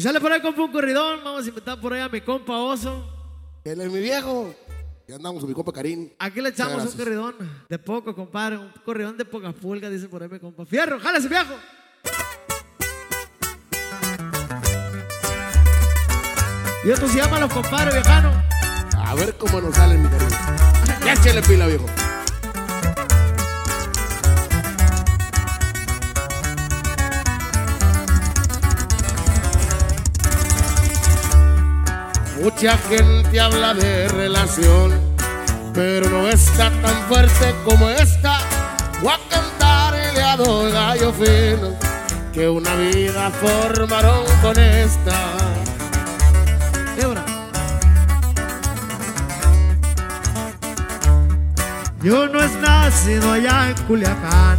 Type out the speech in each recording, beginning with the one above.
Y sale por ahí, compa, un corridón. Vamos a invitar por ahí a mi compa Oso. Él es mi viejo. Ya andamos con mi compa Karim. Aquí le echamos un corridón de poco, compadre. Un corridón de pocas pulgas, dice por ahí mi compa. Fierro, jálese, viejo. Y esto se llama Los Compadres Viejanos. A ver cómo nos sale mi Karim. Ya échale pila, viejo. Mucha gente habla de relación, pero no está tan fuerte como esta. Voy a cantarle a dos gallos finos que una vida formaron con esta. Débora. Y uno es nacido allá en Culiacán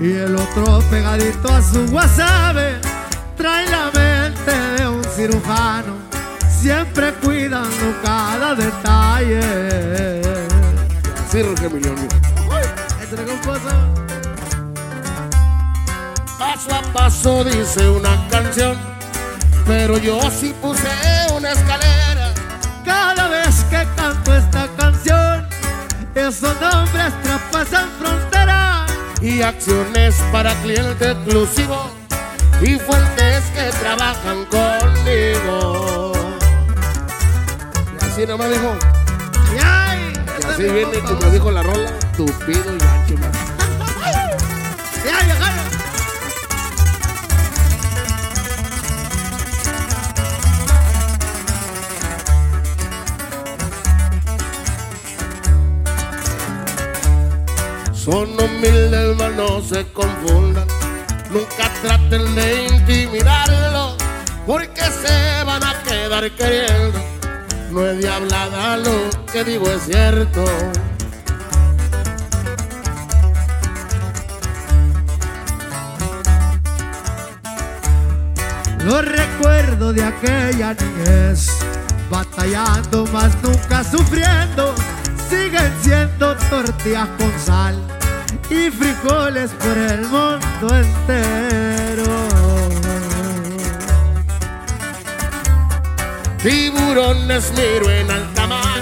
y el otro pegadito a su wasabi trae la mente de un cirujano, siempre cuidando cada detalle. Así, composo. Paso a paso dice una canción, pero yo sí puse una escalera. Cada vez que canto esta canción, esos nombres traspasan fronteras. y acciones para cliente exclusivo y fuentes que trabajan conmigo. Así nomás dijo, Y ay, y así viene como dijo la rola, tupido y ancho. man. Y ay, viejano. Son humildes, mas no se confundan. Nunca traten de intimidarlo, porque se van a quedar queriendo. No es diablada, lo que digo es cierto. Los recuerdos de aquella niñez, batallando más nunca sufriendo, siguen siendo tortillas con sal y frijoles por el mundo entero. Tiburones miro en alta mar,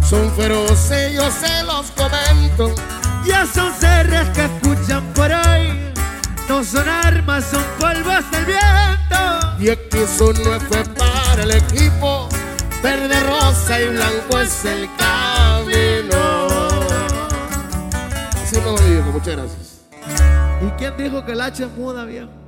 son feroces, yo se los comento. Ya son seres que escuchan por ahí, no son armas, son polvos del viento. Y aquí su no fue para el equipo, verde, rosa y blanco es el camino. Así no, viejo, muchas gracias. ¿Y quién dijo que el H es muda, viejo?